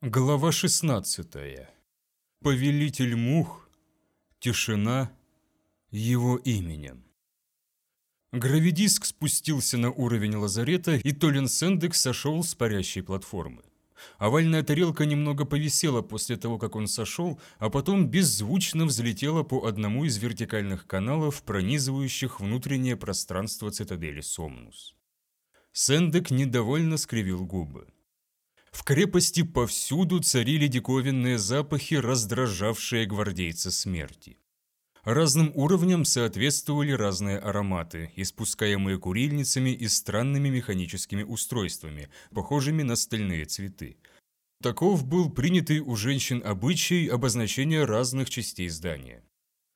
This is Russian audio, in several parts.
Глава 16. Повелитель мух. Тишина его именем. Гравидиск спустился на уровень лазарета, и Толин Сендек сошел с парящей платформы. Овальная тарелка немного повисела после того, как он сошел, а потом беззвучно взлетела по одному из вертикальных каналов, пронизывающих внутреннее пространство цитадели Сомнус. Сендек недовольно скривил губы. В крепости повсюду царили диковинные запахи, раздражавшие гвардейца смерти. Разным уровням соответствовали разные ароматы, испускаемые курильницами и странными механическими устройствами, похожими на стальные цветы. Таков был принятый у женщин обычай обозначения разных частей здания.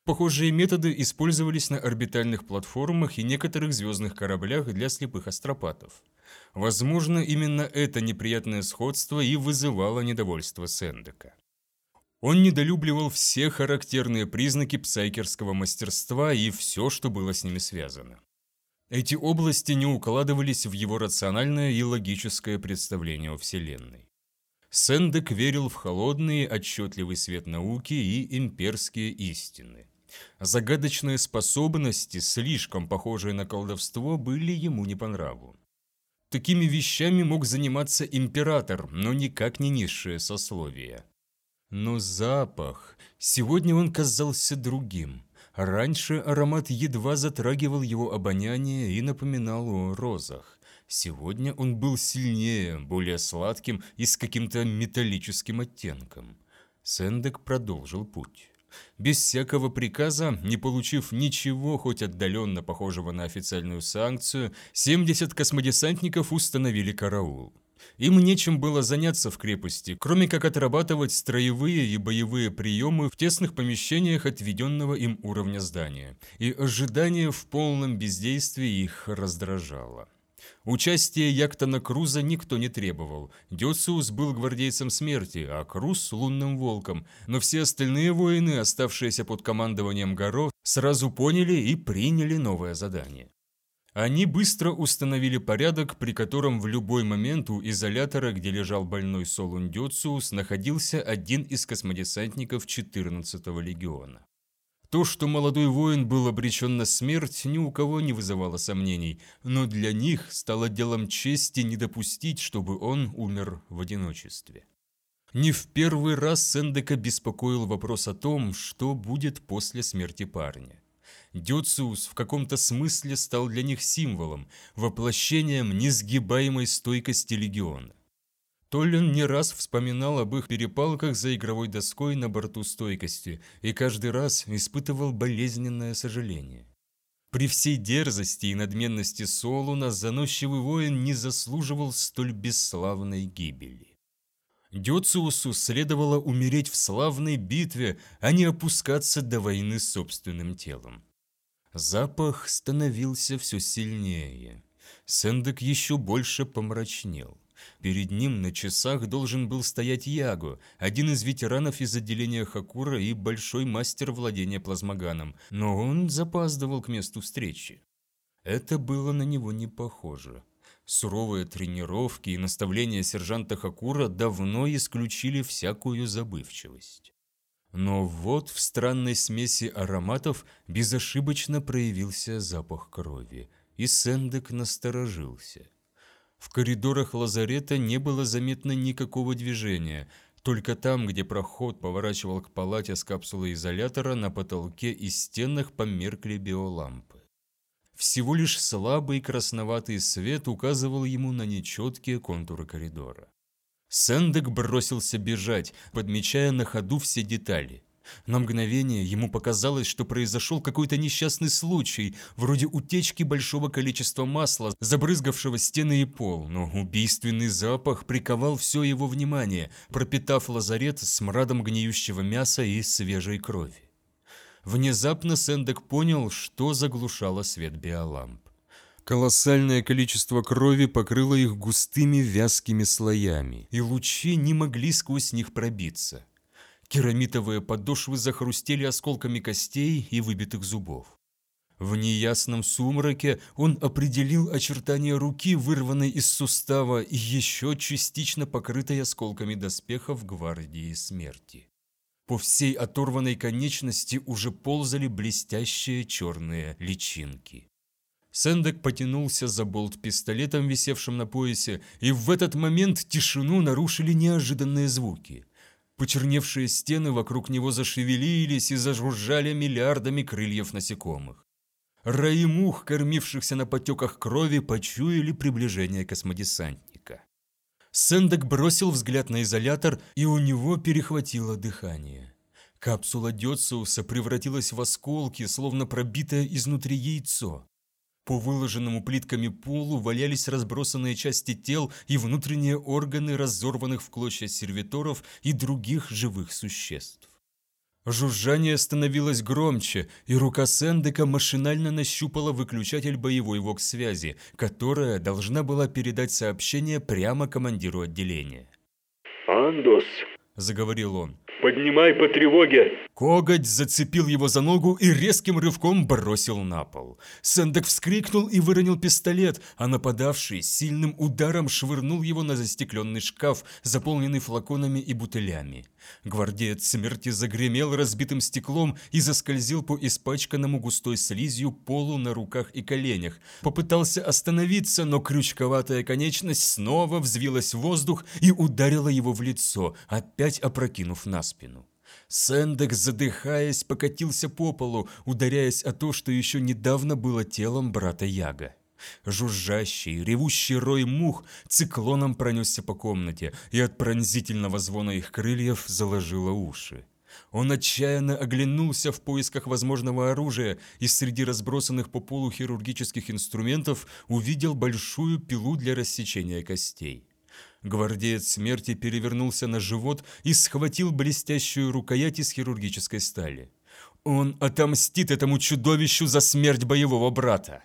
Похожие методы использовались на орбитальных платформах и некоторых звездных кораблях для слепых астропатов. Возможно, именно это неприятное сходство и вызывало недовольство Сендека. Он недолюбливал все характерные признаки псайкерского мастерства и все, что было с ними связано. Эти области не укладывались в его рациональное и логическое представление о Вселенной. Сендек верил в холодный, отчетливый свет науки и имперские истины. Загадочные способности, слишком похожие на колдовство, были ему не по нраву. Такими вещами мог заниматься император, но никак не низшее сословие. Но запах... Сегодня он казался другим. Раньше аромат едва затрагивал его обоняние и напоминал о розах. Сегодня он был сильнее, более сладким и с каким-то металлическим оттенком. Сендек продолжил путь. Без всякого приказа, не получив ничего хоть отдаленно похожего на официальную санкцию, 70 космодесантников установили караул. Им нечем было заняться в крепости, кроме как отрабатывать строевые и боевые приемы в тесных помещениях отведенного им уровня здания, и ожидание в полном бездействии их раздражало. Участие Яктона Круза никто не требовал. Дёциус был гвардейцем смерти, а Круз – лунным волком. Но все остальные воины, оставшиеся под командованием Горо, сразу поняли и приняли новое задание. Они быстро установили порядок, при котором в любой момент у изолятора, где лежал больной Солун Дёциус, находился один из космодесантников 14-го легиона. То, что молодой воин был обречен на смерть, ни у кого не вызывало сомнений, но для них стало делом чести не допустить, чтобы он умер в одиночестве. Не в первый раз Сендека беспокоил вопрос о том, что будет после смерти парня. Дёциус в каком-то смысле стал для них символом, воплощением несгибаемой стойкости легиона. Толлин не раз вспоминал об их перепалках за игровой доской на борту стойкости и каждый раз испытывал болезненное сожаление. При всей дерзости и надменности Солуна заносчивый воин не заслуживал столь бесславной гибели. Дёциусу следовало умереть в славной битве, а не опускаться до войны с собственным телом. Запах становился все сильнее. Сендек еще больше помрачнел. Перед ним на часах должен был стоять Яго, один из ветеранов из отделения Хакура и большой мастер владения плазмоганом, но он запаздывал к месту встречи. Это было на него не похоже. Суровые тренировки и наставления сержанта Хакура давно исключили всякую забывчивость. Но вот в странной смеси ароматов безошибочно проявился запах крови, и Сендек насторожился. В коридорах лазарета не было заметно никакого движения, только там, где проход поворачивал к палате с капсулой изолятора, на потолке и стенах померкли биолампы. Всего лишь слабый красноватый свет указывал ему на нечеткие контуры коридора. Сэндек бросился бежать, подмечая на ходу все детали. На мгновение ему показалось, что произошел какой-то несчастный случай, вроде утечки большого количества масла, забрызгавшего стены и пол, но убийственный запах приковал все его внимание, пропитав лазарет смрадом гниющего мяса и свежей крови. Внезапно Сэндек понял, что заглушало свет биоламп. Колоссальное количество крови покрыло их густыми вязкими слоями, и лучи не могли сквозь них пробиться. Керамитовые подошвы захрустели осколками костей и выбитых зубов. В неясном сумраке он определил очертания руки, вырванной из сустава и еще частично покрытой осколками доспехов гвардии смерти. По всей оторванной конечности уже ползали блестящие черные личинки. Сэндек потянулся за болт пистолетом, висевшим на поясе, и в этот момент тишину нарушили неожиданные звуки. Почерневшие стены вокруг него зашевелились и зажужжали миллиардами крыльев насекомых. Раи мух, кормившихся на потеках крови, почуяли приближение космодесантника. Сэндек бросил взгляд на изолятор, и у него перехватило дыхание. Капсула Дёциуса превратилась в осколки, словно пробитое изнутри яйцо. По выложенному плитками полу валялись разбросанные части тел и внутренние органы разорванных в клочья сервиторов и других живых существ. Жужжание становилось громче, и рука Сэндека машинально нащупала выключатель боевой вокс-связи, которая должна была передать сообщение прямо командиру отделения. «Андос», – заговорил он, – «поднимай по тревоге!» Коготь зацепил его за ногу и резким рывком бросил на пол. Сэндек вскрикнул и выронил пистолет, а нападавший сильным ударом швырнул его на застекленный шкаф, заполненный флаконами и бутылями. Гвардеец смерти загремел разбитым стеклом и заскользил по испачканному густой слизью полу на руках и коленях. Попытался остановиться, но крючковатая конечность снова взвилась в воздух и ударила его в лицо, опять опрокинув на спину. Сэндек, задыхаясь, покатился по полу, ударяясь о то, что еще недавно было телом брата Яга. Жужжащий, ревущий рой мух циклоном пронесся по комнате, и от пронзительного звона их крыльев заложило уши. Он отчаянно оглянулся в поисках возможного оружия и среди разбросанных по полу хирургических инструментов увидел большую пилу для рассечения костей. Гвардеец смерти перевернулся на живот и схватил блестящую рукоять из хирургической стали. Он отомстит этому чудовищу за смерть боевого брата.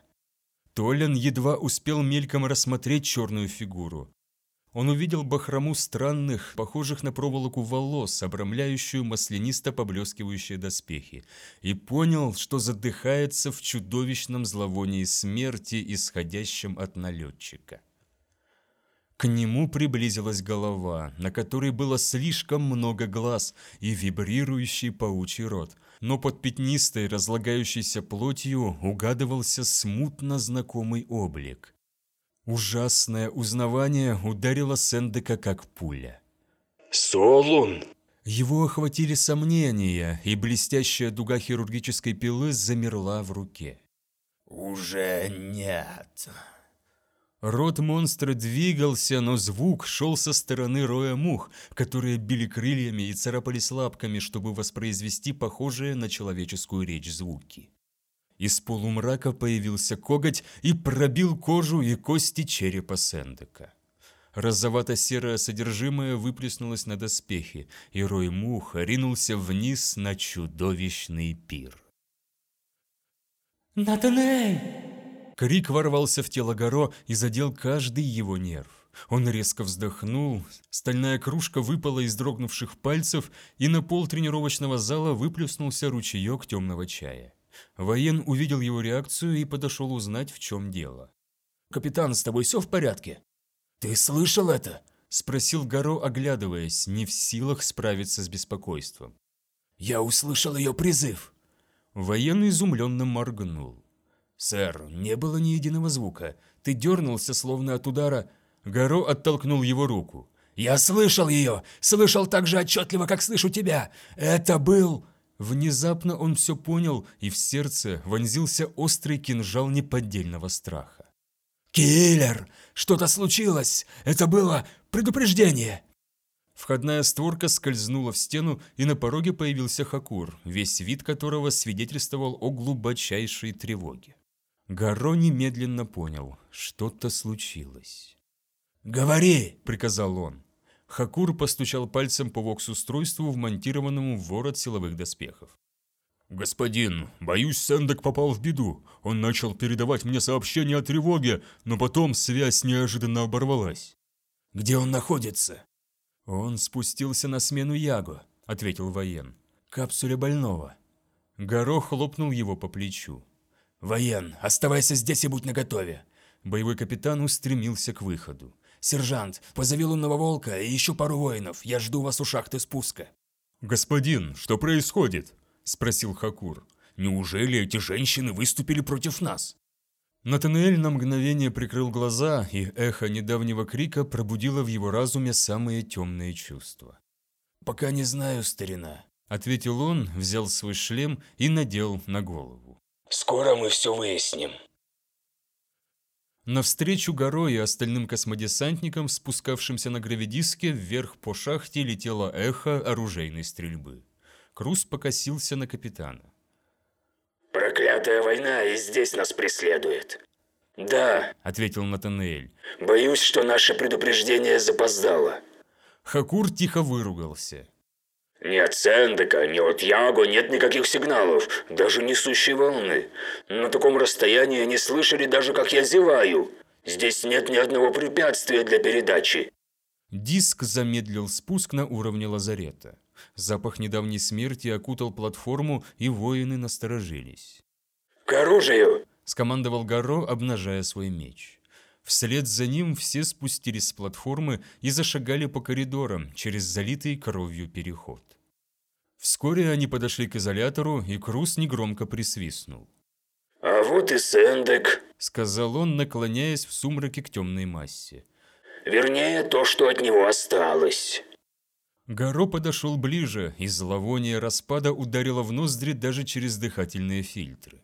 Толин едва успел мельком рассмотреть черную фигуру. Он увидел бахрому странных, похожих на проволоку волос, обрамляющую маслянисто поблескивающие доспехи, и понял, что задыхается в чудовищном зловонии смерти, исходящем от налетчика. К нему приблизилась голова, на которой было слишком много глаз и вибрирующий паучий рот, но под пятнистой разлагающейся плотью угадывался смутно знакомый облик. Ужасное узнавание ударило Сэндека как пуля. «Солун!» Его охватили сомнения, и блестящая дуга хирургической пилы замерла в руке. «Уже нет», Рот монстра двигался, но звук шел со стороны роя мух, которые били крыльями и царапались лапками, чтобы воспроизвести похожие на человеческую речь звуки. Из полумрака появился коготь и пробил кожу и кости черепа Сендека. Розовато-серое содержимое выплеснулось на доспехи, и рой мух ринулся вниз на чудовищный пир. «Натанель!» Крик ворвался в тело Горо и задел каждый его нерв. Он резко вздохнул, стальная кружка выпала из дрогнувших пальцев, и на пол тренировочного зала выплюснулся ручеек темного чая. Воен увидел его реакцию и подошел узнать, в чем дело. «Капитан, с тобой все в порядке? Ты слышал это?» – спросил Горо, оглядываясь, не в силах справиться с беспокойством. «Я услышал ее призыв!» Военный изумленно моргнул. «Сэр, не было ни единого звука. Ты дернулся, словно от удара...» Горо оттолкнул его руку. «Я слышал ее! Слышал так же отчетливо, как слышу тебя! Это был...» Внезапно он все понял, и в сердце вонзился острый кинжал неподдельного страха. «Киллер! Что-то случилось! Это было предупреждение!» Входная створка скользнула в стену, и на пороге появился Хакур, весь вид которого свидетельствовал о глубочайшей тревоге. Гаро немедленно понял, что-то случилось. «Говори!» – приказал он. Хакур постучал пальцем по вокс-устройству, вмонтированному в ворот силовых доспехов. «Господин, боюсь, Сэндек попал в беду. Он начал передавать мне сообщения о тревоге, но потом связь неожиданно оборвалась». «Где он находится?» «Он спустился на смену Яго», — ответил воен. «Капсуле больного». Горох хлопнул его по плечу. «Воен, оставайся здесь и будь наготове!» Боевой капитан устремился к выходу. «Сержант, позови лунного волка и еще пару воинов. Я жду вас у шахты спуска». «Господин, что происходит?» – спросил Хакур. «Неужели эти женщины выступили против нас?» Натанаэль на мгновение прикрыл глаза, и эхо недавнего крика пробудило в его разуме самые темные чувства. «Пока не знаю, старина», – ответил он, взял свой шлем и надел на голову. «Скоро мы все выясним». Навстречу Горо и остальным космодесантникам, спускавшимся на гравидиске, вверх по шахте летело эхо оружейной стрельбы. Круз покосился на капитана. «Проклятая война и здесь нас преследует». «Да», — ответил Натанель. «Боюсь, что наше предупреждение запоздало». Хакур тихо выругался. Ни от Сендека, ни от Яго нет никаких сигналов, даже несущей волны. На таком расстоянии они слышали даже, как я зеваю. Здесь нет ни одного препятствия для передачи. Диск замедлил спуск на уровне лазарета. Запах недавней смерти окутал платформу, и воины насторожились. «К оружию!» – скомандовал Гаро, обнажая свой меч. Вслед за ним все спустились с платформы и зашагали по коридорам через залитый кровью переход. Вскоре они подошли к изолятору, и Крус негромко присвистнул. «А вот и Сэндек», — сказал он, наклоняясь в сумраке к темной массе. «Вернее, то, что от него осталось». Гаро подошел ближе, и зловоние распада ударило в ноздри даже через дыхательные фильтры.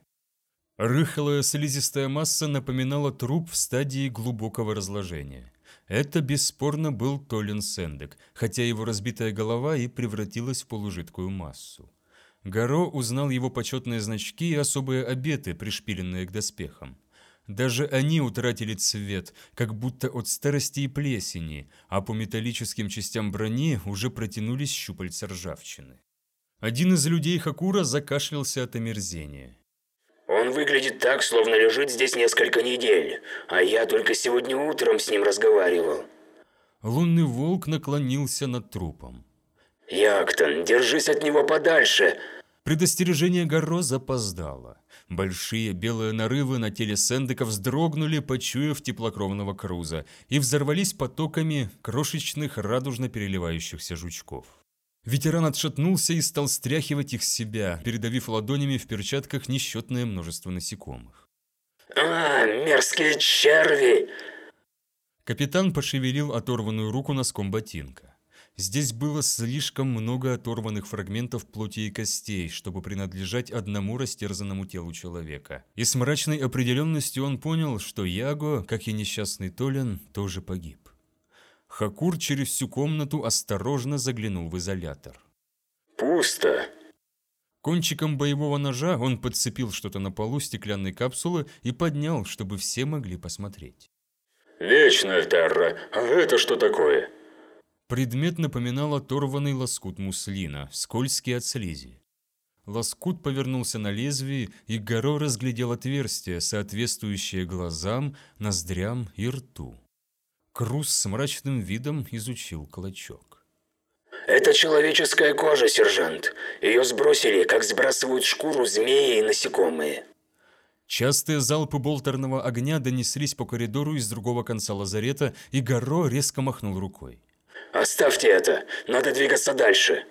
Рыхлая слизистая масса напоминала труп в стадии глубокого разложения. Это бесспорно был Толин Сендек, хотя его разбитая голова и превратилась в полужидкую массу. Гаро узнал его почетные значки и особые обеты, пришпиленные к доспехам. Даже они утратили цвет, как будто от старости и плесени, а по металлическим частям брони уже протянулись щупальца ржавчины. Один из людей Хакура закашлялся от омерзения. Выглядит так, словно лежит здесь несколько недель, а я только сегодня утром с ним разговаривал. Лунный волк наклонился над трупом. «Яктон, держись от него подальше!» Предостережение Гарро запоздало. Большие белые нарывы на теле Сэндека вздрогнули, почуяв теплокровного круза, и взорвались потоками крошечных радужно переливающихся жучков. Ветеран отшатнулся и стал стряхивать их с себя, передавив ладонями в перчатках несчетное множество насекомых. «А, мерзкие черви!» Капитан пошевелил оторванную руку носком ботинка. Здесь было слишком много оторванных фрагментов плоти и костей, чтобы принадлежать одному растерзанному телу человека. И с мрачной определенностью он понял, что Яго, как и несчастный Толен, тоже погиб. Хакур через всю комнату осторожно заглянул в изолятор. «Пусто». Кончиком боевого ножа он подцепил что-то на полу стеклянной капсулы и поднял, чтобы все могли посмотреть. «Вечная Терра, а это что такое?» Предмет напоминал оторванный лоскут муслина, скользкий от слизи. Лоскут повернулся на лезвие, и Горо разглядел отверстие, соответствующее глазам, ноздрям и рту. Круз с мрачным видом изучил клочок. «Это человеческая кожа, сержант. Ее сбросили, как сбрасывают шкуру змеи и насекомые». Частые залпы болтерного огня донеслись по коридору из другого конца лазарета, и Гарро резко махнул рукой. «Оставьте это! Надо двигаться дальше!»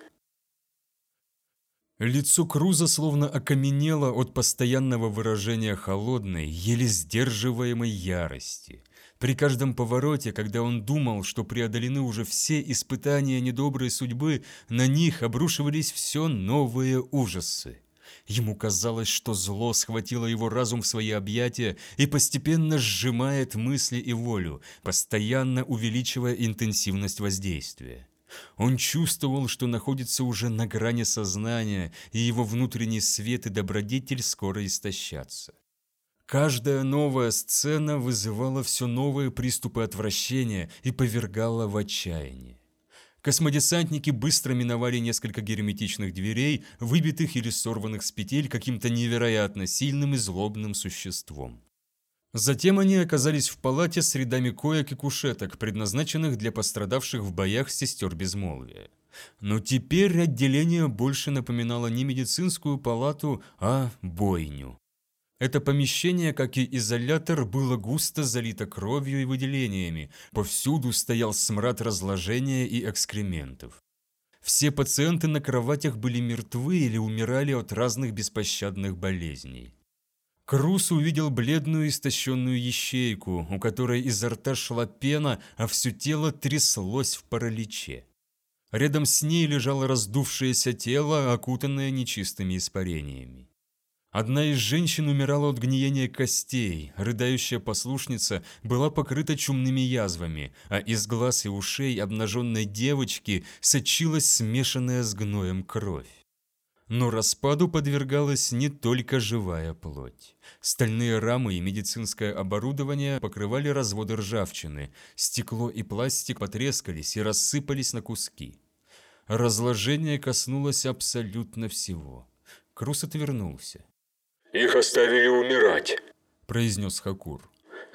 Лицо Круза словно окаменело от постоянного выражения холодной, еле сдерживаемой ярости. При каждом повороте, когда он думал, что преодолены уже все испытания недоброй судьбы, на них обрушивались все новые ужасы. Ему казалось, что зло схватило его разум в свои объятия и постепенно сжимает мысли и волю, постоянно увеличивая интенсивность воздействия. Он чувствовал, что находится уже на грани сознания, и его внутренний свет и добродетель скоро истощатся. Каждая новая сцена вызывала все новые приступы отвращения и повергала в отчаяние. Космодесантники быстро миновали несколько герметичных дверей, выбитых или сорванных с петель каким-то невероятно сильным и злобным существом. Затем они оказались в палате с рядами коек и кушеток, предназначенных для пострадавших в боях сестер безмолвия. Но теперь отделение больше напоминало не медицинскую палату, а бойню. Это помещение, как и изолятор, было густо залито кровью и выделениями. Повсюду стоял смрад разложения и экскрементов. Все пациенты на кроватях были мертвы или умирали от разных беспощадных болезней. Крус увидел бледную истощенную ящейку, у которой изо рта шла пена, а все тело тряслось в параличе. Рядом с ней лежало раздувшееся тело, окутанное нечистыми испарениями. Одна из женщин умирала от гниения костей, рыдающая послушница была покрыта чумными язвами, а из глаз и ушей обнаженной девочки сочилась смешанная с гноем кровь. Но распаду подвергалась не только живая плоть. Стальные рамы и медицинское оборудование покрывали разводы ржавчины, стекло и пластик потрескались и рассыпались на куски. Разложение коснулось абсолютно всего. Крус отвернулся. «Их оставили умирать», – произнес Хакур.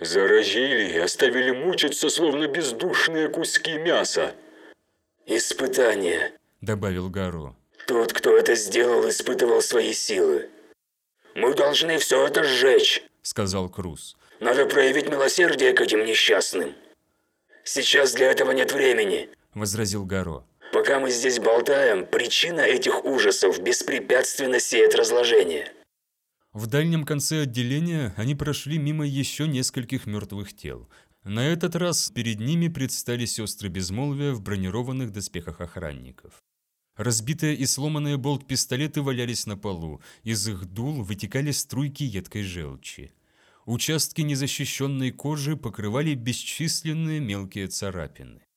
«Заразили и оставили мучиться, словно бездушные куски мяса». «Испытание», – добавил Гаро. «Тот, кто это сделал, испытывал свои силы. Мы должны все это сжечь», – сказал Круз. «Надо проявить милосердие к этим несчастным. Сейчас для этого нет времени», – возразил Гаро. «Пока мы здесь болтаем, причина этих ужасов беспрепятственно сеет разложение». В дальнем конце отделения они прошли мимо еще нескольких мертвых тел. На этот раз перед ними предстали сестры безмолвия в бронированных доспехах охранников. Разбитые и сломанные болт-пистолеты валялись на полу, из их дул вытекали струйки едкой желчи. Участки незащищенной кожи покрывали бесчисленные мелкие царапины.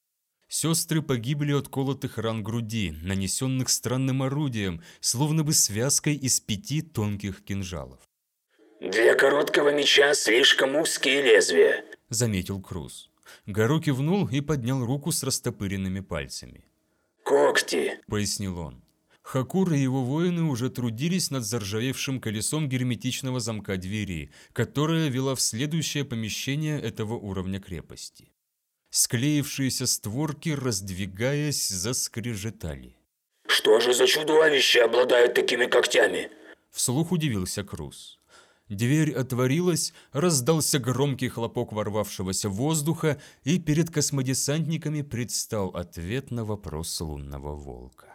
Сестры погибли от колотых ран груди, нанесенных странным орудием, словно бы связкой из пяти тонких кинжалов. «Для короткого меча слишком узкие лезвия», — заметил Круз. Гаро кивнул и поднял руку с растопыренными пальцами. «Когти», — пояснил он. Хакур и его воины уже трудились над заржавевшим колесом герметичного замка двери, которая вела в следующее помещение этого уровня крепости. Склеившиеся створки, раздвигаясь, заскрежетали. «Что же за чудовище обладает такими когтями?» Вслух удивился Круз. Дверь отворилась, раздался громкий хлопок ворвавшегося воздуха, и перед космодесантниками предстал ответ на вопрос лунного волка.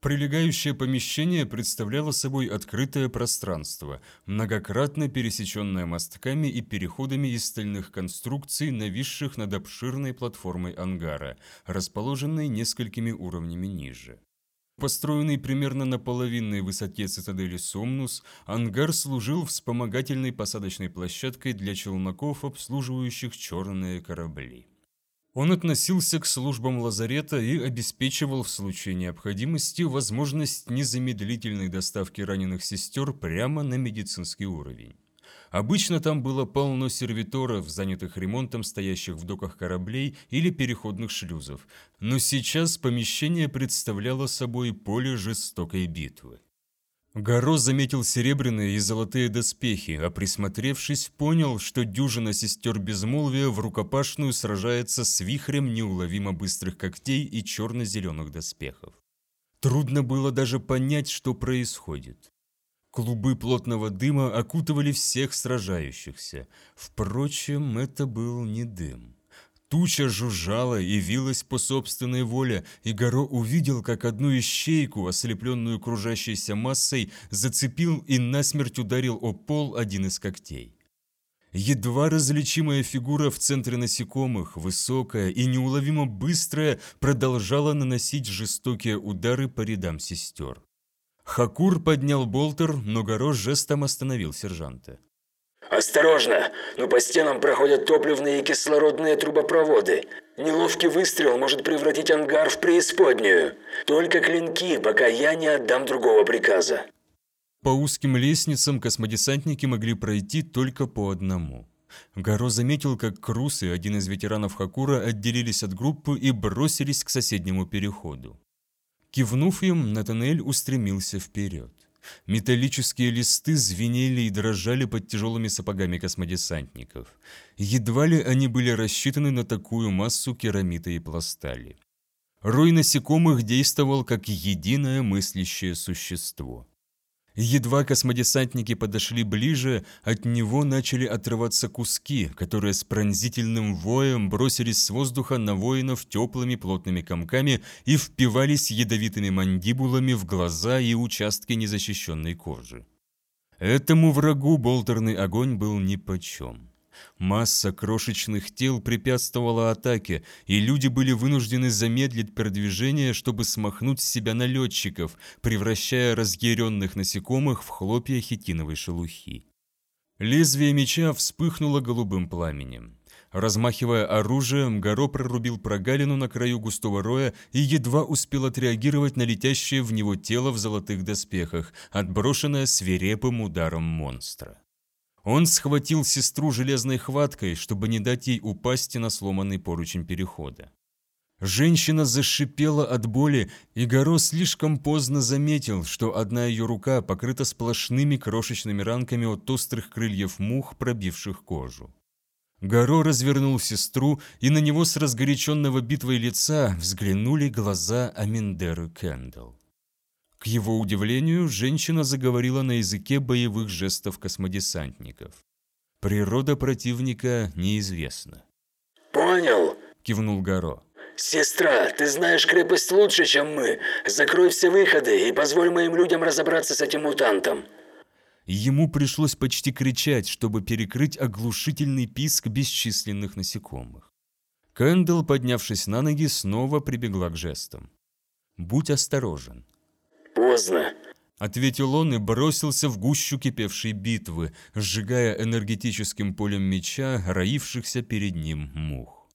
Прилегающее помещение представляло собой открытое пространство, многократно пересеченное мостками и переходами из стальных конструкций, нависших над обширной платформой ангара, расположенной несколькими уровнями ниже. Построенный примерно на половинной высоте цитадели Сомнус, ангар служил вспомогательной посадочной площадкой для челноков, обслуживающих черные корабли. Он относился к службам лазарета и обеспечивал в случае необходимости возможность незамедлительной доставки раненых сестер прямо на медицинский уровень. Обычно там было полно сервиторов, занятых ремонтом стоящих в доках кораблей или переходных шлюзов, но сейчас помещение представляло собой поле жестокой битвы. Горо заметил серебряные и золотые доспехи, а присмотревшись, понял, что дюжина сестер безмолвия в рукопашную сражается с вихрем неуловимо быстрых когтей и черно-зеленых доспехов. Трудно было даже понять, что происходит. Клубы плотного дыма окутывали всех сражающихся. Впрочем, это был не дым. Туча жужжала и вилась по собственной воле, и Горо увидел, как одну ищейку, ослепленную кружащейся массой, зацепил и насмерть ударил о пол один из когтей. Едва различимая фигура в центре насекомых, высокая и неуловимо быстрая, продолжала наносить жестокие удары по рядам сестер. Хакур поднял болтер, но Горо жестом остановил сержанта. «Осторожно! Но по стенам проходят топливные и кислородные трубопроводы. Неловкий выстрел может превратить ангар в преисподнюю. Только клинки, пока я не отдам другого приказа». По узким лестницам космодесантники могли пройти только по одному. Гаро заметил, как Крус и один из ветеранов Хакура отделились от группы и бросились к соседнему переходу. Кивнув им, Натанель устремился вперед. Металлические листы звенели и дрожали под тяжелыми сапогами космодесантников. Едва ли они были рассчитаны на такую массу керамита и пластали. Рой насекомых действовал как единое мыслящее существо. Едва космодесантники подошли ближе, от него начали отрываться куски, которые с пронзительным воем бросились с воздуха на воинов теплыми плотными комками и впивались ядовитыми мандибулами в глаза и участки незащищенной кожи. Этому врагу болтерный огонь был нипочем. Масса крошечных тел препятствовала атаке, и люди были вынуждены замедлить продвижение, чтобы смахнуть с себя налетчиков, превращая разъяренных насекомых в хлопья хитиновой шелухи. Лезвие меча вспыхнуло голубым пламенем. Размахивая оружием, Горо прорубил прогалину на краю густого роя и едва успел отреагировать на летящее в него тело в золотых доспехах, отброшенное свирепым ударом монстра. Он схватил сестру железной хваткой, чтобы не дать ей упасть на сломанный поручень перехода. Женщина зашипела от боли, и Горо слишком поздно заметил, что одна ее рука покрыта сплошными крошечными ранками от острых крыльев мух, пробивших кожу. Горо развернул сестру, и на него с разгоряченного битвой лица взглянули глаза Аминдеры Кэндалл. К его удивлению, женщина заговорила на языке боевых жестов космодесантников. Природа противника неизвестна. «Понял», – кивнул Горо. «Сестра, ты знаешь крепость лучше, чем мы. Закрой все выходы и позволь моим людям разобраться с этим мутантом». Ему пришлось почти кричать, чтобы перекрыть оглушительный писк бесчисленных насекомых. Кэндл, поднявшись на ноги, снова прибегла к жестам. «Будь осторожен. Поздно. Ответил он и бросился в гущу кипевшей битвы, сжигая энергетическим полем меча роившихся перед ним мух.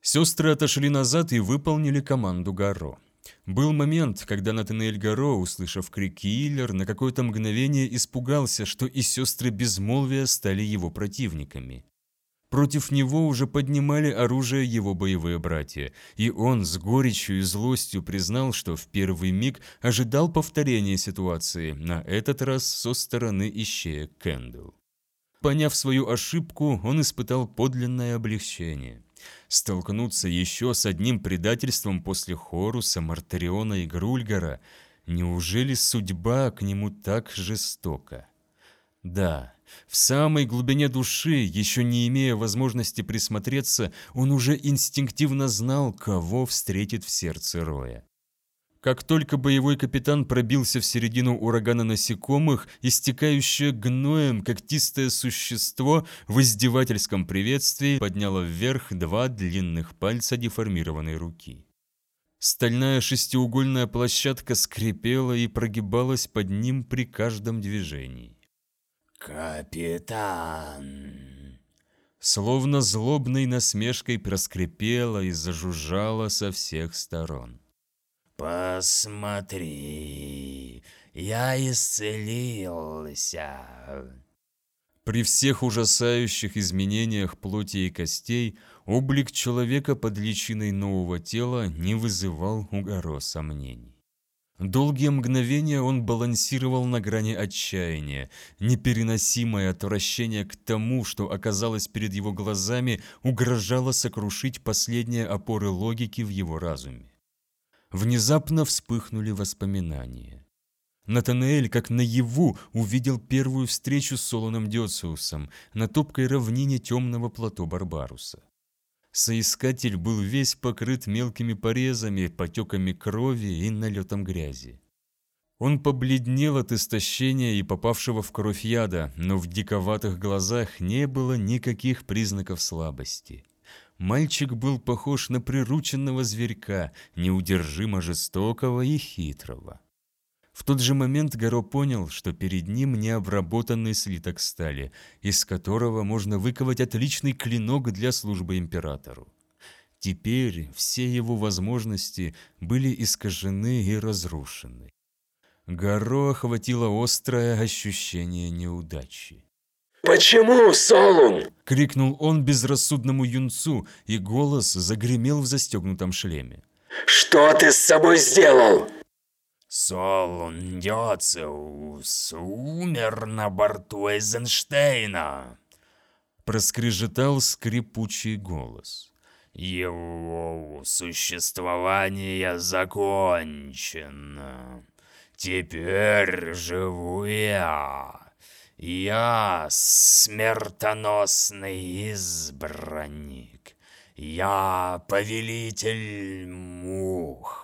Сестры отошли назад и выполнили команду Гаро. Был момент, когда Натанель Гаро, услышав крик Киллер, на какое-то мгновение испугался, что и сестры Безмолвия стали его противниками. Против него уже поднимали оружие его боевые братья, и он с горечью и злостью признал, что в первый миг ожидал повторения ситуации, на этот раз со стороны ищея Кэндл. Поняв свою ошибку, он испытал подлинное облегчение. Столкнуться еще с одним предательством после Хоруса, Мартариона и Грульгара – Неужели судьба к нему так жестока? Да, в самой глубине души, еще не имея возможности присмотреться, он уже инстинктивно знал, кого встретит в сердце Роя. Как только боевой капитан пробился в середину урагана насекомых, истекающее гноем когтистое существо в издевательском приветствии подняло вверх два длинных пальца деформированной руки. Стальная шестиугольная площадка скрипела и прогибалась под ним при каждом движении. «Капитан!» Словно злобной насмешкой проскрипела и зажужжала со всех сторон. «Посмотри, я исцелился!» При всех ужасающих изменениях плоти и костей облик человека под личиной нового тела не вызывал у Горо сомнений. Долгие мгновения он балансировал на грани отчаяния. Непереносимое отвращение к тому, что оказалось перед его глазами, угрожало сокрушить последние опоры логики в его разуме. Внезапно вспыхнули воспоминания. Натанаэль, как наяву, увидел первую встречу с Солоном Диоциусом на топкой равнине темного плато Барбаруса. Соискатель был весь покрыт мелкими порезами, потеками крови и налетом грязи. Он побледнел от истощения и попавшего в кровь яда, но в диковатых глазах не было никаких признаков слабости. Мальчик был похож на прирученного зверька, неудержимо жестокого и хитрого. В тот же момент Горо понял, что перед ним необработанный слиток стали, из которого можно выковать отличный клинок для службы императору. Теперь все его возможности были искажены и разрушены. Горо охватило острое ощущение неудачи. «Почему, Солун?» — крикнул он безрассудному юнцу, и голос загремел в застегнутом шлеме. «Что ты с собой сделал?» Диоциус умер на борту Эйзенштейна. Проскрежетал скрипучий голос. Его существование закончено. Теперь живу я. Я смертоносный избранник. Я повелитель мух.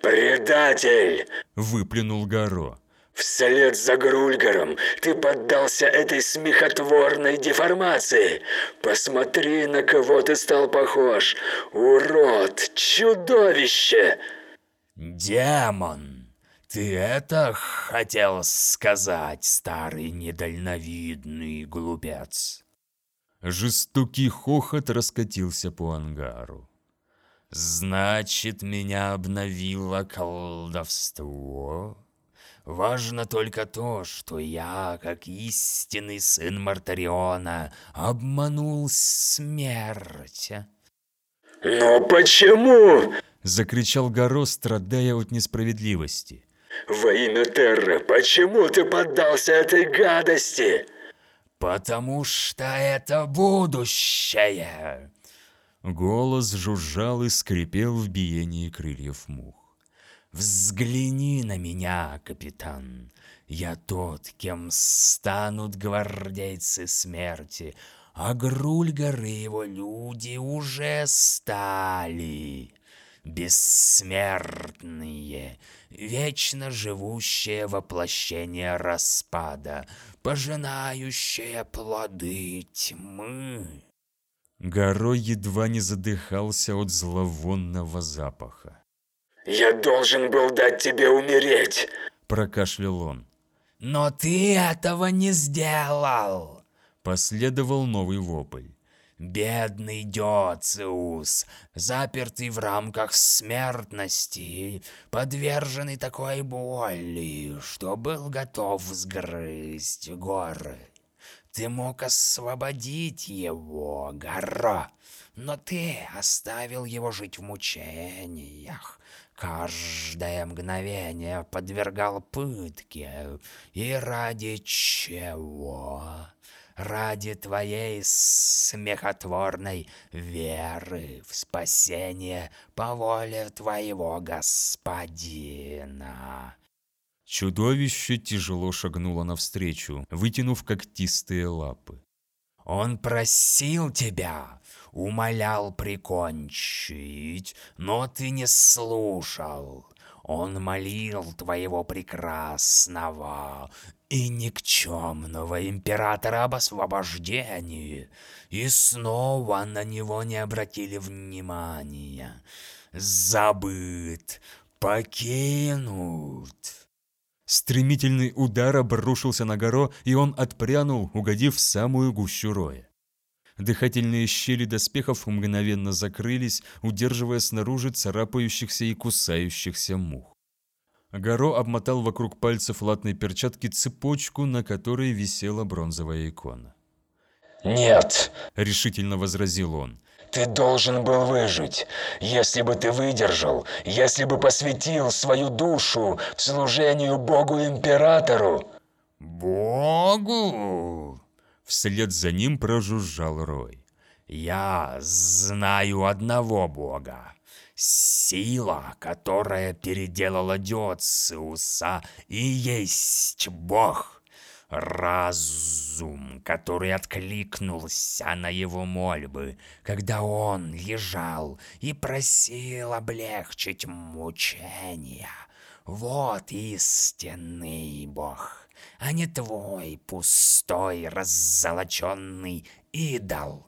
«Предатель!» – выплюнул Гаро. Вслед за Грульгаром ты поддался этой смехотворной деформации. Посмотри, на кого ты стал похож. Урод, чудовище!» «Демон, ты это хотел сказать, старый недальновидный глупец?» Жестокий хохот раскатился по ангару. «Значит, меня обновило колдовство?» Важно только то, что я, как истинный сын Мартариона, обманул смерть. «Но почему?» – закричал Горо, страдая от несправедливости. «Во имя Терра, почему ты поддался этой гадости?» «Потому что это будущее!» Голос жужжал и скрипел в биении крыльев мух. Взгляни на меня, капитан. Я тот, кем станут гвардейцы смерти, а Грульгар и его люди уже стали. Бессмертные, вечно живущее воплощение распада, пожинающее плоды тьмы. Горой едва не задыхался от зловонного запаха. «Я должен был дать тебе умереть!» Прокашлял он. «Но ты этого не сделал!» Последовал новый вопль. Бедный Диоциус, запертый в рамках смертности, подверженный такой боли, что был готов сгрызть горы. Ты мог освободить его, Гарро, но ты оставил его жить в мучениях, Каждое мгновение подвергал пытке. И ради чего? Ради твоей смехотворной веры в спасение по воле твоего господина. Чудовище тяжело шагнуло навстречу, вытянув когтистые лапы. Он просил тебя, умолял прикончить, но ты не слушал. Он молил твоего прекрасного и никчемного императора об освобождении, и снова на него не обратили внимания. Забыт, покинут. Стремительный удар обрушился на Горо, и он отпрянул, угодив в самую гущу роя. Дыхательные щели доспехов мгновенно закрылись, удерживая снаружи царапающихся и кусающихся мух. Горо обмотал вокруг пальцев латной перчатки цепочку, на которой висела бронзовая икона. «Нет!» – решительно возразил он. Ты должен был выжить. Если бы ты выдержал, если бы посвятил свою душу служению Богу-императору. Богу? Вслед за ним прожужжал Рой. Я знаю одного Бога. Сила, которая переделала Диоциуса, и есть Бог разум, который откликнулся на его мольбы, когда он лежал и просил облегчить мучения. Вот истинный Бог, а не твой пустой, раззолоченный идол.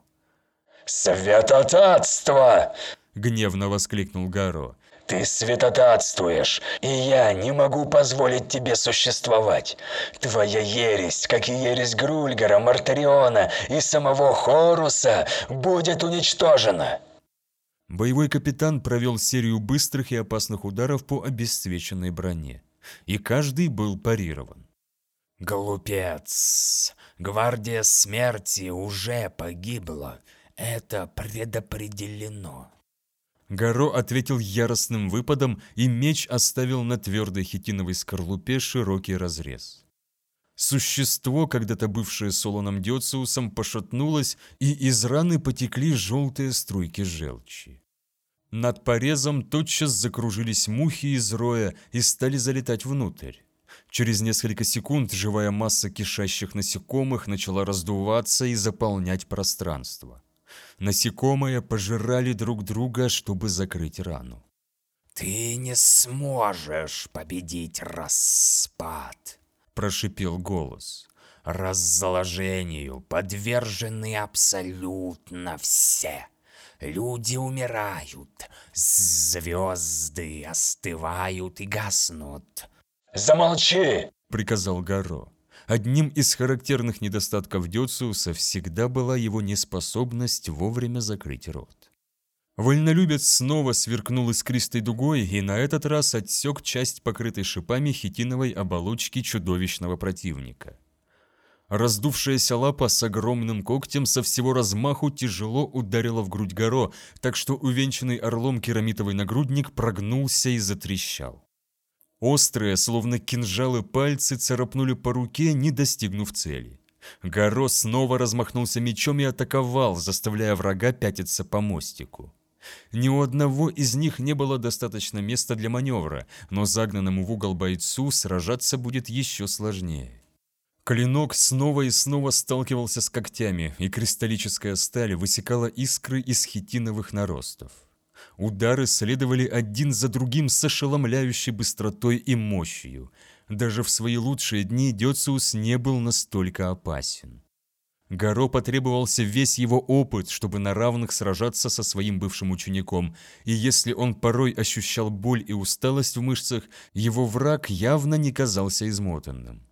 «Святотатство!» — гневно воскликнул Гаро. Ты святотатствуешь, и я не могу позволить тебе существовать. Твоя ересь, как и ересь Грульгара, Мартариона и самого Хоруса, будет уничтожена. Боевой капитан провел серию быстрых и опасных ударов по обесцвеченной броне, и каждый был парирован. «Глупец! Гвардия смерти уже погибла. Это предопределено». Гаро ответил яростным выпадом, и меч оставил на твердой хитиновой скорлупе широкий разрез. Существо, когда-то бывшее Солоном Диоциусом, пошатнулось, и из раны потекли желтые струйки желчи. Над порезом тотчас закружились мухи из роя и стали залетать внутрь. Через несколько секунд живая масса кишащих насекомых начала раздуваться и заполнять пространство. Насекомые пожирали друг друга, чтобы закрыть рану. «Ты не сможешь победить распад», – прошипел голос. «Разложению подвержены абсолютно все. Люди умирают, звезды остывают и гаснут». «Замолчи!» – приказал Гаро. Одним из характерных недостатков Дёциуса всегда была его неспособность вовремя закрыть рот. Вольнолюбец снова сверкнул искристой дугой и на этот раз отсек часть покрытой шипами хитиновой оболочки чудовищного противника. Раздувшаяся лапа с огромным когтем со всего размаху тяжело ударила в грудь Горо, так что увенчанный орлом керамитовый нагрудник прогнулся и затрещал. Острые, словно кинжалы пальцы, царапнули по руке, не достигнув цели. Горо снова размахнулся мечом и атаковал, заставляя врага пятиться по мостику. Ни у одного из них не было достаточно места для маневра, но загнанному в угол бойцу сражаться будет еще сложнее. Клинок снова и снова сталкивался с когтями, и кристаллическая сталь высекала искры из хитиновых наростов. Удары следовали один за другим с ошеломляющей быстротой и мощью. Даже в свои лучшие дни Дёциус не был настолько опасен. Гаро потребовался весь его опыт, чтобы на равных сражаться со своим бывшим учеником, и если он порой ощущал боль и усталость в мышцах, его враг явно не казался измотанным.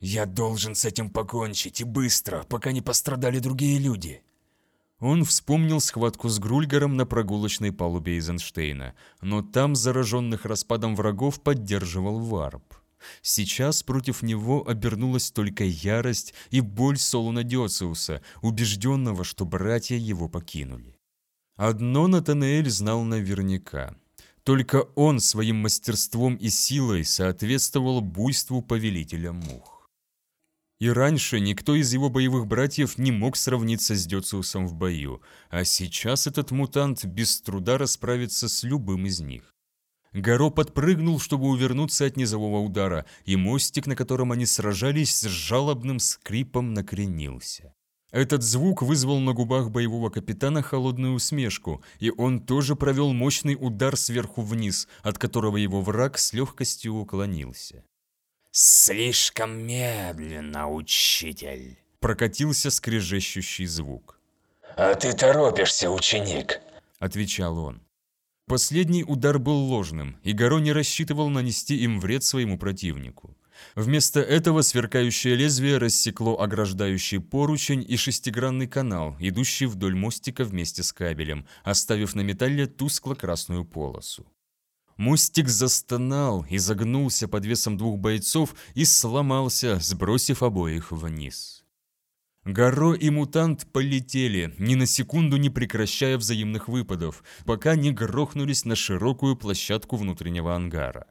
«Я должен с этим покончить, и быстро, пока не пострадали другие люди». Он вспомнил схватку с Грульгаром на прогулочной палубе Эйзенштейна, но там зараженных распадом врагов поддерживал Варп. Сейчас против него обернулась только ярость и боль Солуна Диоциуса, убежденного, что братья его покинули. Одно Натанаэль знал наверняка. Только он своим мастерством и силой соответствовал буйству повелителя мух. И раньше никто из его боевых братьев не мог сравниться с Дёциусом в бою, а сейчас этот мутант без труда расправится с любым из них. Горо подпрыгнул, чтобы увернуться от низового удара, и мостик, на котором они сражались, с жалобным скрипом накренился. Этот звук вызвал на губах боевого капитана холодную усмешку, и он тоже провел мощный удар сверху вниз, от которого его враг с легкостью уклонился. «Слишком медленно, учитель!» Прокатился скрежещущий звук. «А ты торопишься, ученик!» Отвечал он. Последний удар был ложным, и Горо не рассчитывал нанести им вред своему противнику. Вместо этого сверкающее лезвие рассекло ограждающий поручень и шестигранный канал, идущий вдоль мостика вместе с кабелем, оставив на металле тускло-красную полосу. Мостик застонал, и загнулся под весом двух бойцов и сломался, сбросив обоих вниз. Гаро и мутант полетели, ни на секунду не прекращая взаимных выпадов, пока не грохнулись на широкую площадку внутреннего ангара.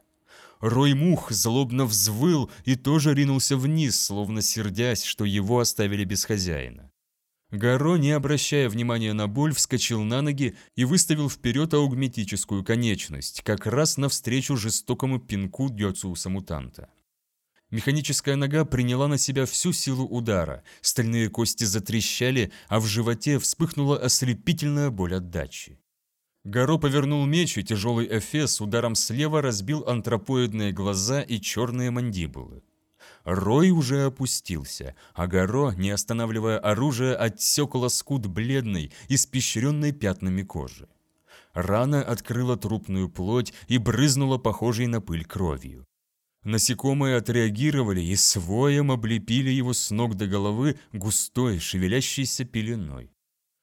Рой мух злобно взвыл и тоже ринулся вниз, словно сердясь, что его оставили без хозяина. Гаро, не обращая внимания на боль, вскочил на ноги и выставил вперед аугметическую конечность, как раз навстречу жестокому пинку Дёциуса-мутанта. Механическая нога приняла на себя всю силу удара, стальные кости затрещали, а в животе вспыхнула ослепительная боль отдачи. Горо повернул меч, и тяжелый эфес ударом слева разбил антропоидные глаза и черные мандибулы. Рой уже опустился, а Горо, не останавливая оружие, отсек лоскут бледной, испещренной пятнами кожи. Рана открыла трупную плоть и брызнула похожей на пыль кровью. Насекомые отреагировали и своем облепили его с ног до головы густой, шевелящейся пеленой.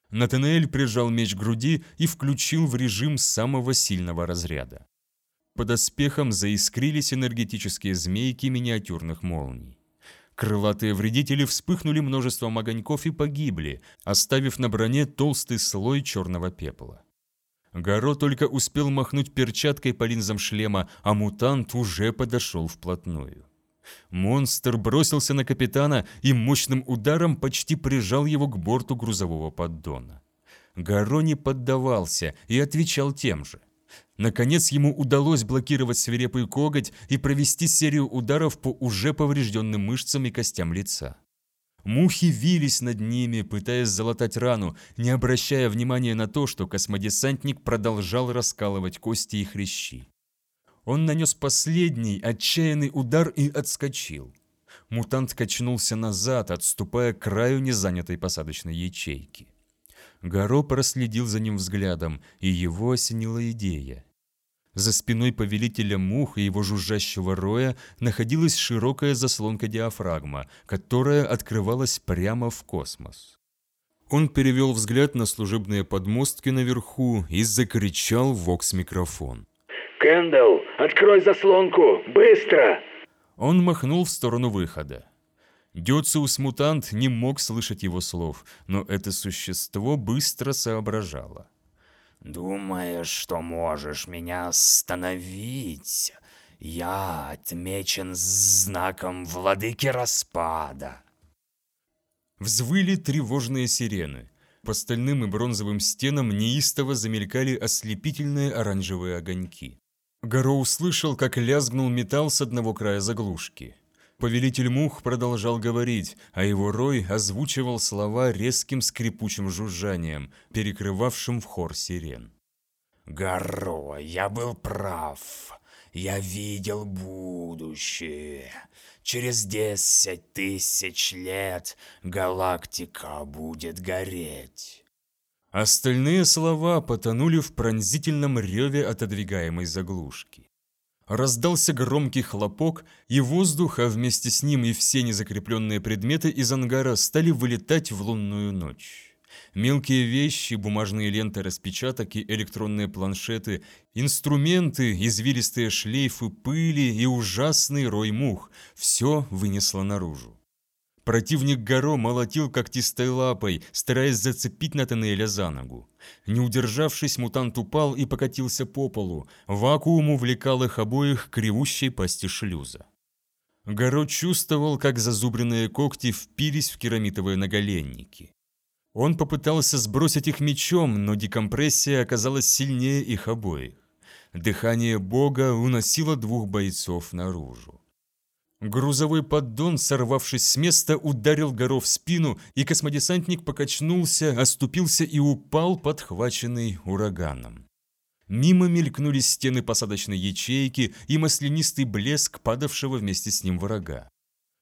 Натанаэль прижал меч к груди и включил в режим самого сильного разряда. Под оспехом заискрились энергетические змейки миниатюрных молний. Крылатые вредители вспыхнули множеством огоньков и погибли, оставив на броне толстый слой черного пепла. Горо только успел махнуть перчаткой по линзам шлема, а мутант уже подошел вплотную. Монстр бросился на капитана и мощным ударом почти прижал его к борту грузового поддона. Гаро не поддавался и отвечал тем же. Наконец ему удалось блокировать свирепый коготь и провести серию ударов по уже поврежденным мышцам и костям лица. Мухи вились над ними, пытаясь залатать рану, не обращая внимания на то, что космодесантник продолжал раскалывать кости и хрящи. Он нанес последний, отчаянный удар и отскочил. Мутант качнулся назад, отступая к краю незанятой посадочной ячейки. Гаро проследил за ним взглядом, и его осенила идея. За спиной повелителя мух и его жужжащего роя находилась широкая заслонка диафрагма, которая открывалась прямо в космос. Он перевел взгляд на служебные подмостки наверху и закричал в вокс-микрофон. «Кэндалл, открой заслонку! Быстро!» Он махнул в сторону выхода. Дёциус-мутант не мог слышать его слов, но это существо быстро соображало. «Думаешь, что можешь меня остановить? Я отмечен знаком владыки распада». Взвыли тревожные сирены. По стальным и бронзовым стенам неистово замелькали ослепительные оранжевые огоньки. Горо услышал, как лязгнул металл с одного края заглушки. Повелитель мух продолжал говорить, а его рой озвучивал слова резким скрипучим жужжанием, перекрывавшим в хор сирен. «Горо, я был прав. Я видел будущее. Через десять тысяч лет галактика будет гореть». Остальные слова потонули в пронзительном реве отодвигаемой заглушки. Раздался громкий хлопок, и воздух, а вместе с ним и все незакрепленные предметы из ангара стали вылетать в лунную ночь. Мелкие вещи, бумажные ленты распечаток и электронные планшеты, инструменты, извилистые шлейфы пыли и ужасный рой мух – все вынесло наружу. Противник Горо молотил когтистой лапой, стараясь зацепить Натанеля за ногу. Не удержавшись, мутант упал и покатился по полу. Вакуум увлекал их обоих к ревущей пасти шлюза. Горо чувствовал, как зазубренные когти впились в керамитовые наголенники. Он попытался сбросить их мечом, но декомпрессия оказалась сильнее их обоих. Дыхание бога уносило двух бойцов наружу. Грузовой поддон, сорвавшись с места, ударил Горо в спину, и космодесантник покачнулся, оступился и упал, подхваченный ураганом. Мимо мелькнули стены посадочной ячейки и маслянистый блеск падавшего вместе с ним врага.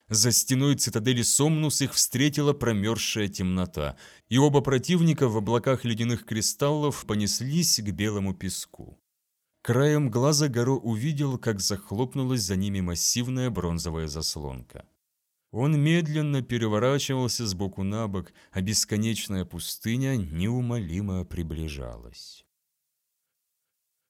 За стеной цитадели Сомнус их встретила промерзшая темнота, и оба противника в облаках ледяных кристаллов понеслись к белому песку. Краем глаза Горо увидел, как захлопнулась за ними массивная бронзовая заслонка. Он медленно переворачивался с боку на бок, а бесконечная пустыня неумолимо приближалась.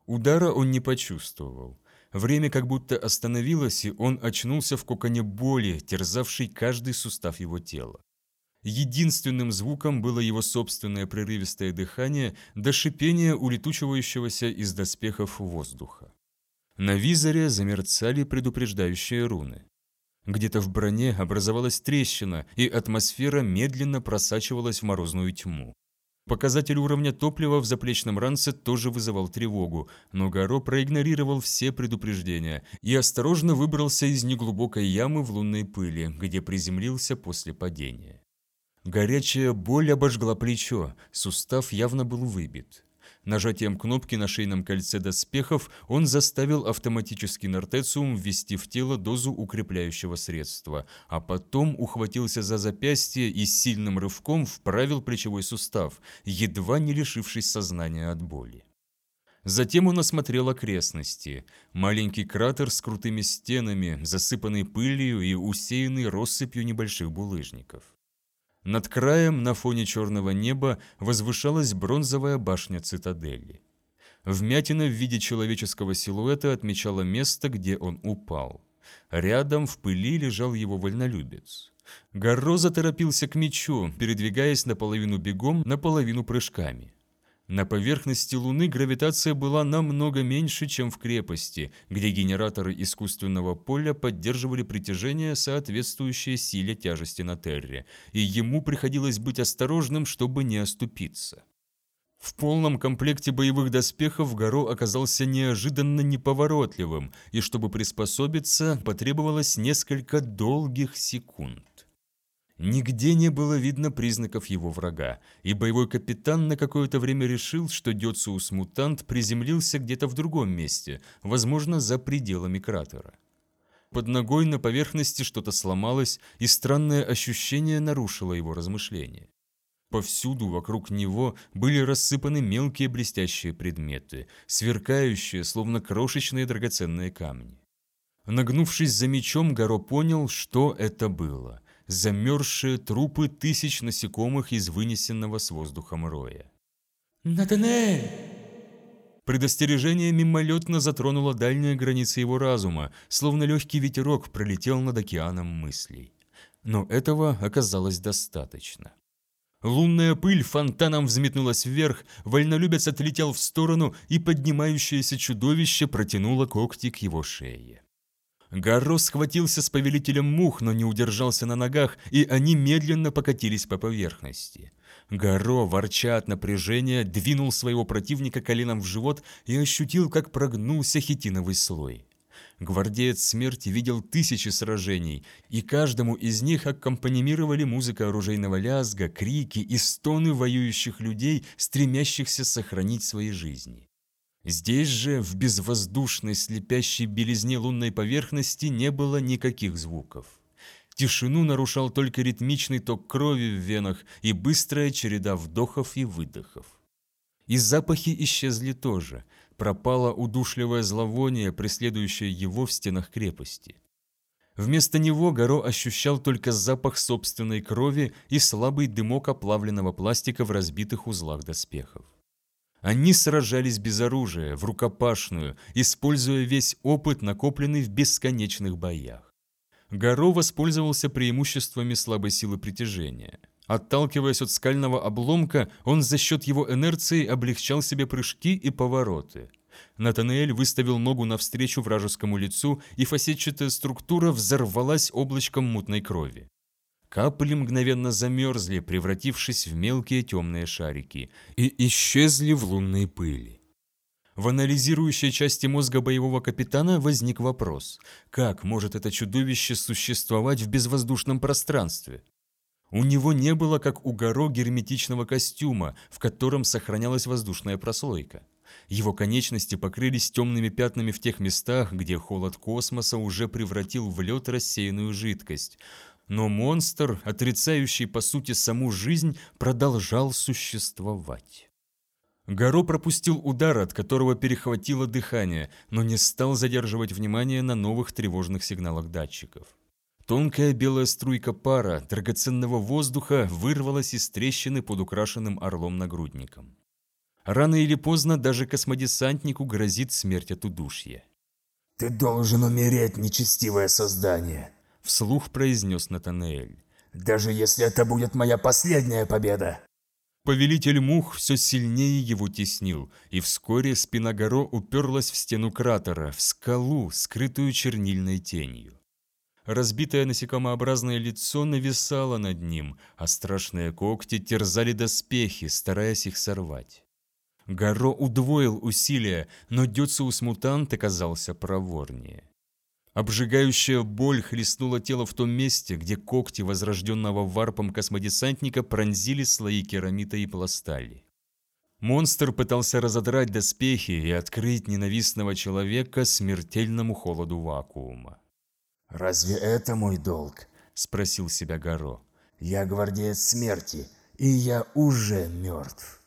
Удара он не почувствовал. Время как будто остановилось, и он очнулся в коконе боли, терзавшей каждый сустав его тела. Единственным звуком было его собственное прерывистое дыхание до шипения улетучивающегося из доспехов воздуха. На визоре замерцали предупреждающие руны. Где-то в броне образовалась трещина, и атмосфера медленно просачивалась в морозную тьму. Показатель уровня топлива в заплечном ранце тоже вызывал тревогу, но Гаро проигнорировал все предупреждения и осторожно выбрался из неглубокой ямы в лунной пыли, где приземлился после падения. Горячая боль обожгла плечо, сустав явно был выбит. Нажатием кнопки на шейном кольце доспехов он заставил автоматический нортециум ввести в тело дозу укрепляющего средства, а потом ухватился за запястье и сильным рывком вправил плечевой сустав, едва не лишившись сознания от боли. Затем он осмотрел окрестности. Маленький кратер с крутыми стенами, засыпанный пылью и усеянный россыпью небольших булыжников. Над краем на фоне черного неба возвышалась бронзовая башня цитадели. Вмятина в виде человеческого силуэта отмечала место, где он упал. Рядом в пыли лежал его вольнолюбец. Гарро заторопился к мечу, передвигаясь наполовину бегом, наполовину прыжками. На поверхности Луны гравитация была намного меньше, чем в крепости, где генераторы искусственного поля поддерживали притяжение, соответствующее силе тяжести на Терре, и ему приходилось быть осторожным, чтобы не оступиться. В полном комплекте боевых доспехов Горо оказался неожиданно неповоротливым, и чтобы приспособиться, потребовалось несколько долгих секунд. Нигде не было видно признаков его врага, и боевой капитан на какое-то время решил, что Дёциус-мутант приземлился где-то в другом месте, возможно, за пределами кратера. Под ногой на поверхности что-то сломалось, и странное ощущение нарушило его размышления. Повсюду вокруг него были рассыпаны мелкие блестящие предметы, сверкающие, словно крошечные драгоценные камни. Нагнувшись за мечом, Горо понял, что это было. Замерзшие трупы тысяч насекомых из вынесенного с воздухом роя. «Натанель!» Предостережение мимолетно затронуло дальние границы его разума, словно легкий ветерок пролетел над океаном мыслей. Но этого оказалось достаточно. Лунная пыль фонтаном взметнулась вверх, вольнолюбец отлетел в сторону, и поднимающееся чудовище протянуло когти к его шее. Гарро схватился с повелителем мух, но не удержался на ногах, и они медленно покатились по поверхности. Гаро, ворча от напряжения, двинул своего противника коленом в живот и ощутил, как прогнулся хитиновый слой. Гвардеец смерти видел тысячи сражений, и каждому из них аккомпанимировали музыка оружейного лязга, крики и стоны воюющих людей, стремящихся сохранить свои жизни. Здесь же, в безвоздушной слепящей белизне лунной поверхности, не было никаких звуков. Тишину нарушал только ритмичный ток крови в венах и быстрая череда вдохов и выдохов. И запахи исчезли тоже – пропало удушливое зловоние, преследующее его в стенах крепости. Вместо него Горо ощущал только запах собственной крови и слабый дымок оплавленного пластика в разбитых узлах доспехов. Они сражались без оружия, в рукопашную, используя весь опыт, накопленный в бесконечных боях. Горо воспользовался преимуществами слабой силы притяжения. Отталкиваясь от скального обломка, он за счет его инерции облегчал себе прыжки и повороты. Натанаэль выставил ногу навстречу вражескому лицу, и фасетчатая структура взорвалась облачком мутной крови. Капли мгновенно замерзли, превратившись в мелкие темные шарики, и исчезли в лунной пыли. В анализирующей части мозга боевого капитана возник вопрос, как может это чудовище существовать в безвоздушном пространстве? У него не было, как у Горо, герметичного костюма, в котором сохранялась воздушная прослойка. Его конечности покрылись темными пятнами в тех местах, где холод космоса уже превратил в лед рассеянную жидкость. Но монстр, отрицающий по сути саму жизнь, продолжал существовать. Горо пропустил удар, от которого перехватило дыхание, но не стал задерживать внимание на новых тревожных сигналах датчиков. Тонкая белая струйка пара, драгоценного воздуха, вырвалась из трещины под украшенным орлом нагрудником. Рано или поздно даже космодесантнику грозит смерть от удушья. «Ты должен умереть, нечестивое создание», — вслух произнес Натанаэль. «Даже если это будет моя последняя победа». Повелитель мух все сильнее его теснил, и вскоре спина Горо уперлась в стену кратера, в скалу, скрытую чернильной тенью. Разбитое насекомообразное лицо нависало над ним, а страшные когти терзали доспехи, стараясь их сорвать. Гаро удвоил усилия, но Дёциус-мутант оказался проворнее. Обжигающая боль хлестнула тело в том месте, где когти возрожденного варпом космодесантника пронзили слои керамита и пластали. Монстр пытался разодрать доспехи и открыть ненавистного человека смертельному холоду вакуума. «Разве это мой долг?» – спросил себя Горо. «Я гвардеец смерти, и я уже мертв».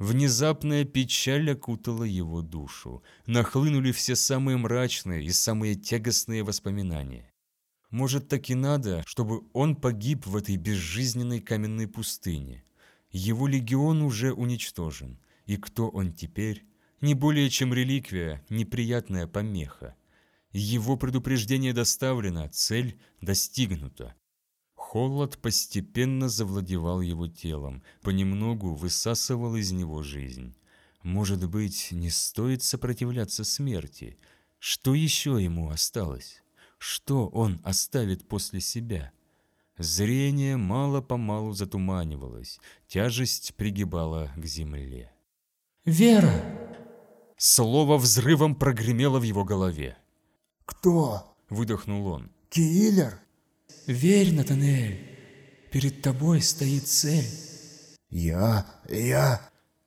Внезапная печаль окутала его душу. Нахлынули все самые мрачные и самые тягостные воспоминания. Может, так и надо, чтобы он погиб в этой безжизненной каменной пустыне. Его легион уже уничтожен. И кто он теперь? Не более чем реликвия, неприятная помеха. Его предупреждение доставлено, цель достигнута. Холод постепенно завладевал его телом, понемногу высасывал из него жизнь. Может быть, не стоит сопротивляться смерти? Что еще ему осталось? Что он оставит после себя? Зрение мало-помалу затуманивалось, тяжесть пригибала к земле. «Вера!» Слово взрывом прогремело в его голове. «Кто? Выдохнул он. Киллер?» «Верь, Натанель, перед тобой стоит цель». «Я... я...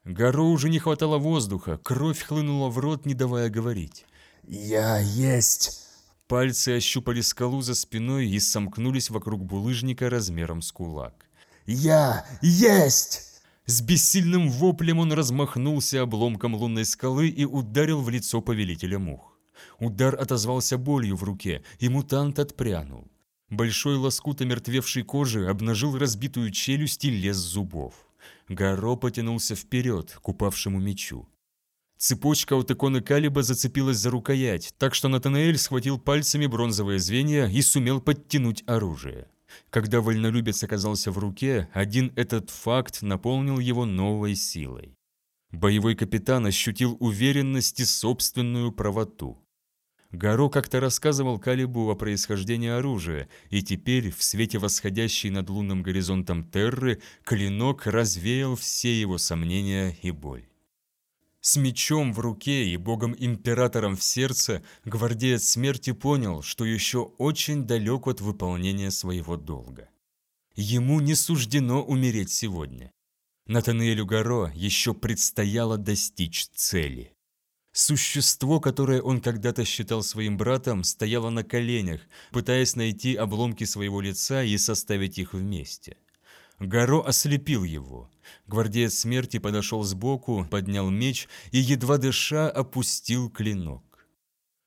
Гару уже не хватало воздуха, кровь хлынула в рот, не давая говорить. я есть...» Пальцы ощупали скалу за спиной и сомкнулись вокруг булыжника размером с кулак. «Я есть!» С бессильным воплем он размахнулся обломком лунной скалы и ударил в лицо повелителя мух. Удар отозвался болью в руке, и мутант отпрянул. Большой лоскут омертвевшей кожи обнажил разбитую челюсть и лез зубов. Гаро потянулся вперед к упавшему мечу. Цепочка от иконы Калиба зацепилась за рукоять, так что Натанаэль схватил пальцами бронзовые звенья и сумел подтянуть оружие. Когда вольнолюбец оказался в руке, один этот факт наполнил его новой силой. Боевой капитан ощутил уверенность и собственную правоту. Гаро как-то рассказывал Калибу о происхождении оружия, и теперь, в свете восходящей над лунным горизонтом Терры, клинок развеял все его сомнения и боль. С мечом в руке и богом-императором в сердце гвардеец смерти понял, что еще очень далек от выполнения своего долга. Ему не суждено умереть сегодня. Натанаэлю Гаро еще предстояло достичь цели. Существо, которое он когда-то считал своим братом, стояло на коленях, пытаясь найти обломки своего лица и составить их вместе. Гаро ослепил его. Гвардеец смерти подошел сбоку, поднял меч и, едва дыша, опустил клинок.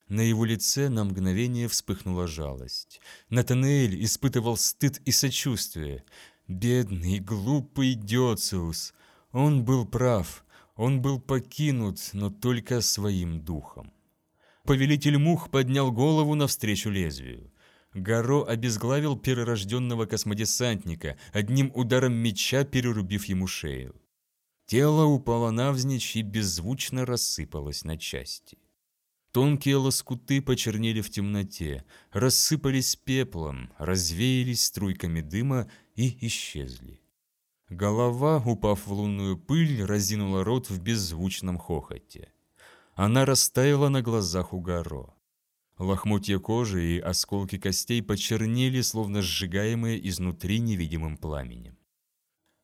На его лице на мгновение вспыхнула жалость. Натанеэль испытывал стыд и сочувствие. Бедный, глупый Диоциус. Он был прав. Он был покинут, но только своим духом. Повелитель мух поднял голову навстречу лезвию. Гаро обезглавил перерожденного космодесантника, одним ударом меча перерубив ему шею. Тело упало навзничь и беззвучно рассыпалось на части. Тонкие лоскуты почернели в темноте, рассыпались пеплом, развеялись струйками дыма и исчезли. Голова, упав в лунную пыль, разинула рот в беззвучном хохоте. Она растаяла на глазах у Гаро. Лохмотья кожи и осколки костей почернели, словно сжигаемые изнутри невидимым пламенем.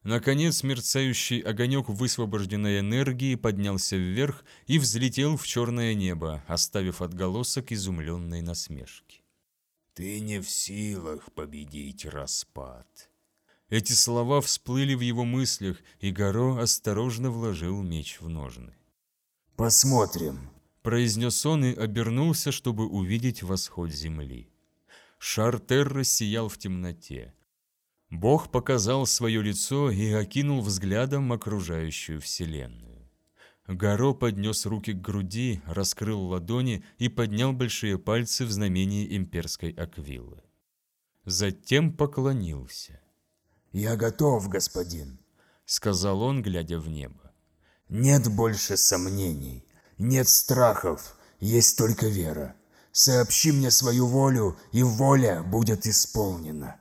Наконец, мерцающий огонек высвобожденной энергии поднялся вверх и взлетел в черное небо, оставив отголосок изумленной насмешки. «Ты не в силах победить распад». Эти слова всплыли в его мыслях, и Горо осторожно вложил меч в ножны. «Посмотрим», произнес он и обернулся, чтобы увидеть восход земли. Шар Терра сиял в темноте. Бог показал свое лицо и окинул взглядом окружающую вселенную. Горо поднес руки к груди, раскрыл ладони и поднял большие пальцы в знамении имперской аквилы. Затем поклонился. «Я готов, господин», — сказал он, глядя в небо. «Нет больше сомнений. Нет страхов, есть только вера. Сообщи мне свою волю, и воля будет исполнена.